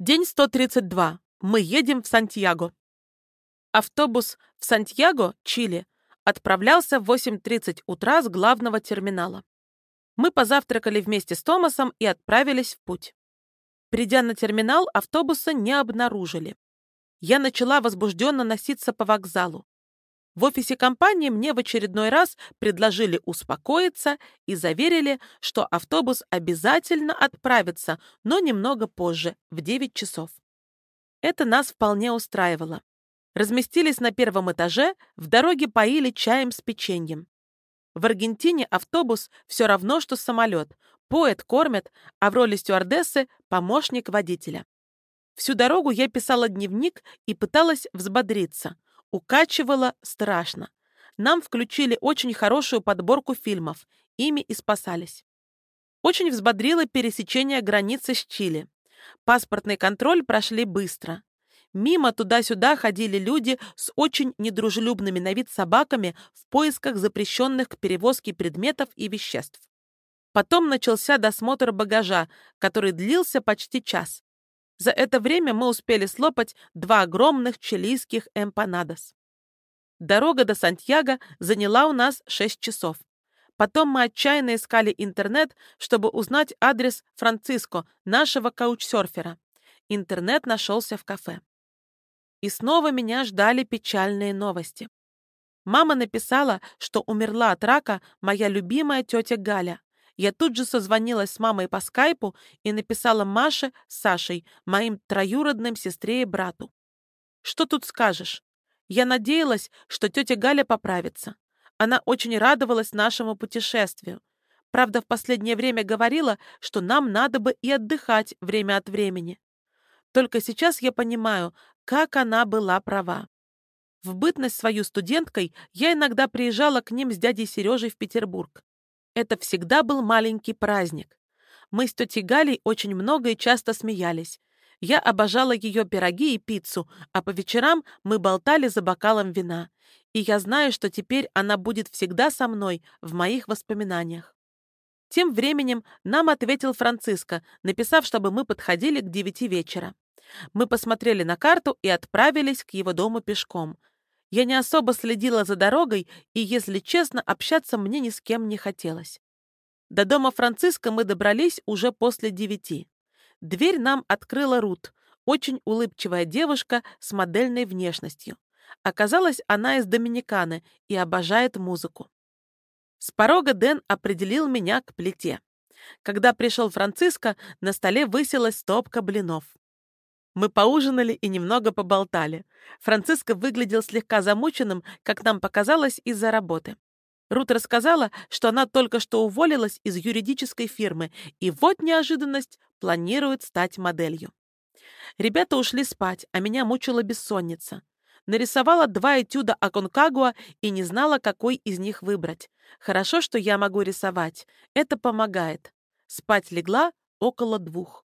День 132. Мы едем в Сантьяго. Автобус в Сантьяго, Чили, отправлялся в 8.30 утра с главного терминала. Мы позавтракали вместе с Томасом и отправились в путь. Придя на терминал, автобуса не обнаружили. Я начала возбужденно носиться по вокзалу. В офисе компании мне в очередной раз предложили успокоиться и заверили, что автобус обязательно отправится, но немного позже, в 9 часов. Это нас вполне устраивало. Разместились на первом этаже, в дороге поили чаем с печеньем. В Аргентине автобус все равно, что самолет. Поэт кормят, а в роли стюардессы – помощник водителя. Всю дорогу я писала дневник и пыталась взбодриться – Укачивало страшно. Нам включили очень хорошую подборку фильмов. Ими и спасались. Очень взбодрило пересечение границы с Чили. Паспортный контроль прошли быстро. Мимо туда-сюда ходили люди с очень недружелюбными на вид собаками в поисках запрещенных к перевозке предметов и веществ. Потом начался досмотр багажа, который длился почти час. За это время мы успели слопать два огромных чилийских эмпанадос. Дорога до Сантьяго заняла у нас 6 часов. Потом мы отчаянно искали интернет, чтобы узнать адрес Франциско, нашего каучсерфера. Интернет нашелся в кафе. И снова меня ждали печальные новости. Мама написала, что умерла от рака моя любимая тетя Галя, я тут же созвонилась с мамой по скайпу и написала Маше с Сашей, моим троюродным сестре и брату. Что тут скажешь? Я надеялась, что тетя Галя поправится. Она очень радовалась нашему путешествию. Правда, в последнее время говорила, что нам надо бы и отдыхать время от времени. Только сейчас я понимаю, как она была права. В бытность свою студенткой я иногда приезжала к ним с дядей Сережей в Петербург. Это всегда был маленький праздник. Мы с тетей Галей очень много и часто смеялись. Я обожала ее пироги и пиццу, а по вечерам мы болтали за бокалом вина. И я знаю, что теперь она будет всегда со мной в моих воспоминаниях. Тем временем нам ответил Франциско, написав, чтобы мы подходили к девяти вечера. Мы посмотрели на карту и отправились к его дому пешком. Я не особо следила за дорогой, и, если честно, общаться мне ни с кем не хотелось. До дома Франциска мы добрались уже после девяти. Дверь нам открыла Рут, очень улыбчивая девушка с модельной внешностью. Оказалось, она из Доминиканы и обожает музыку. С порога Дэн определил меня к плите. Когда пришел Франциско, на столе высилась стопка блинов. Мы поужинали и немного поболтали. Франциско выглядел слегка замученным, как нам показалось, из-за работы. Рут рассказала, что она только что уволилась из юридической фирмы и вот неожиданность планирует стать моделью. Ребята ушли спать, а меня мучила бессонница. Нарисовала два этюда о Конкагуа и не знала, какой из них выбрать. Хорошо, что я могу рисовать. Это помогает. Спать легла около двух.